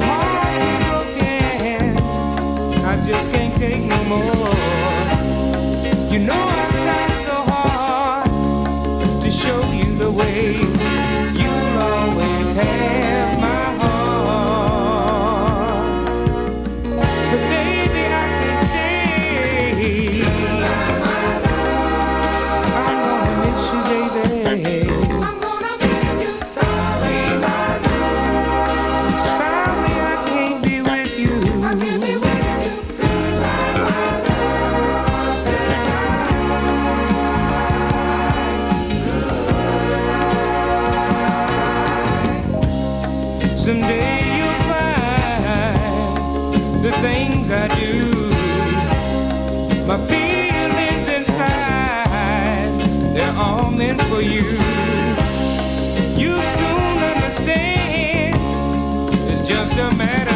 my is broken. I just can't take no more. You know I've tried so hard to show you the way. You'll always have my heart. But baby, I can't stay. I'm gonna miss you, baby. my feelings inside. They're all meant for you. You soon understand. It's just a matter.